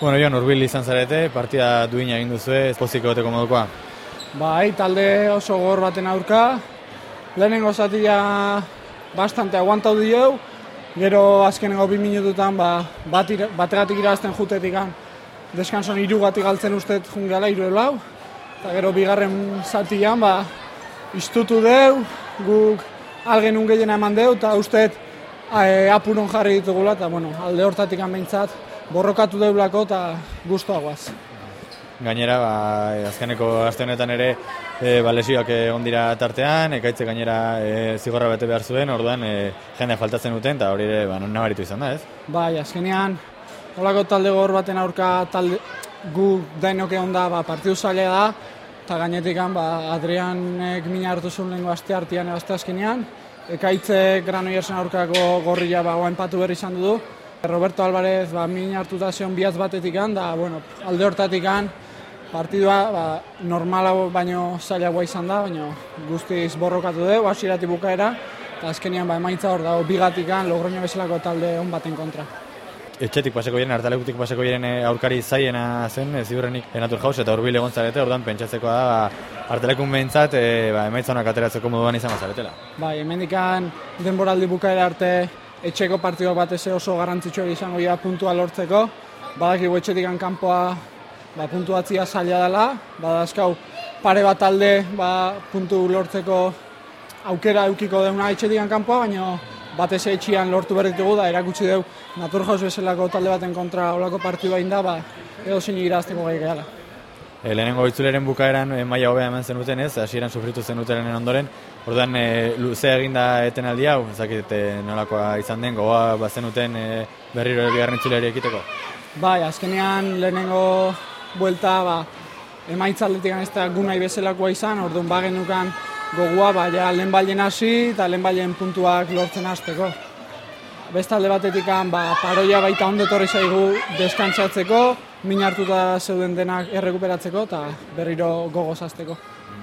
Bueno, Jon, urbil izan zarete, partida duina egin duzu, pozik egoteko modukoa. Bai, talde oso gor baten aurka. Lehenengo zatia bastante aguantau dio, gero azkenengo bi minututan ba, bat ira, bategatik irazten jutetik an, deskanson irugatik galtzen ustet jungela, iru lau. Eta gero bigarren zatian, ba, istutu deu, guk algen ungeien eman deu, eta ustet e, apuron jarri ditugula, eta bueno, alde hortatik behintzat borrokatu deulako eta guztuagoaz. Gainera, ba, azkeneko aste honetan ere e, ba, lesioak egon dira tartean, ekaitze gainera e, zigorra bete behar zuen, orduan e, jende faltatzen duten, eta hori ere ba, nabaritu izan da, ez? Bai, azkenean, holako talde gor baten aurka talde, gu dainok egon da, ba, partidu zaila da, eta gainetik ba, Adrianek mina hartu zuen lehenko aste hartian aste azkenean, ekaitze Granoiersen aurkako gorria ba, empatu berri izan du, Roberto Alvarez ba, min hartuta zion biaz batetik da, bueno, alde hortatik partidua ba, normala baino zailagoa izan da, baina guztiz borrokatu dugu, hasierati bukaera, eta azkenean ba, emaitza hor dago bigatik an, logroño bezalako talde hon baten kontra. Etxetik paseko jiren, hartalekutik paseko jiren eh, aurkari zaiena zen, ziurrenik enatur jauz, eta urbil egon zarete, ordan pentsatzeko da, ba, hartalekun behintzat, e, ba, emaitza honak ateratzeko moduan izan zaretela. Bai, hemendikan denboraldi bukaera arte etxeko partidua bat oso garrantzitsua izango dira puntua lortzeko. Badakigu etxetik kanpoa ba, puntuatzia zaila dela, badazkau pare bat alde ba, puntu lortzeko aukera eukiko deuna etxetik kanpoa, baina batez etxian lortu ditugu da, erakutsi dugu Naturhaus bezalako talde baten kontra olako partidua inda, ba, edo zein irazteko gai gehala. E, lehenengo itzuleren bukaeran e, maila hobea eman zenuten ez, hasieran sufritu zenutenen ondoren, orduan e, luzea eginda eten aldi hau, ezakit e, nolakoa izan den, goa bazenuten e, berriro bigarren itzuleri ekiteko? Bai, azkenean lehenengo buelta, ba, emaitzaldetik ez da gunai bezalakoa izan, orduan bagenukan gogoa, ba, ja, lehen balen hasi eta lehen puntuak lortzen hasteko. Bestalde batetik ba, paroia baita ondetorri zaigu deskantzatzeko, min hartuta zeuden denak errekuperatzeko eta berriro gogoz azteko.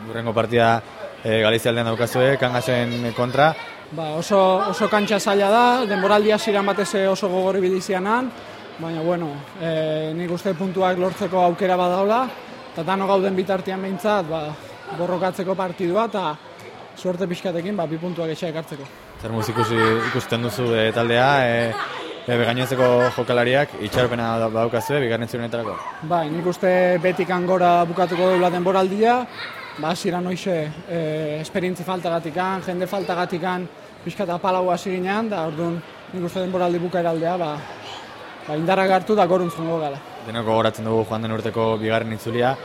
Urrengo partida e, Galizia aldean daukazue, kangasen kontra. Ba, oso, oso kantxa zaila da, denboraldi hasiran batez oso gogorri bidizianan, baina bueno, e, nik uste puntuak lortzeko aukera badaula, eta dano gauden bitartian behintzat, ba, borrokatzeko partidua, eta suerte pixkatekin, ba, bi puntuak etxea ekartzeko. Zer ikusi ikusten duzu e, taldea, e, e, gainontzeko jokalariak itxarpena badaukazu, bigarren zirenetarako? Bai, nik uste betik angora bukatuko dula denboraldia, ba, zira noize e, esperientzi faltagatikan, jende faltagatikan, pixka eta palau hasi ginean, da orduan nik uste denboraldi bukaeraldea, ba, ba, indarra gartu da gorun zungo gala. Denoko goratzen dugu joan den urteko bigarren itzulia,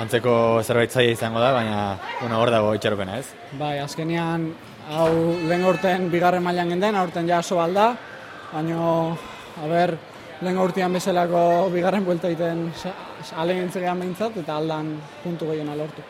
antzeko zerbait zaila izango da, baina bueno, hor dago itxaropena, ez? Bai, azkenian hau lehen urten bigarren mailan genden, aurten ja aso balda, baina, a ber, lehen urtean bezalako bigarren buelta egiten alen behintzat, eta aldan puntu gehiena lortu.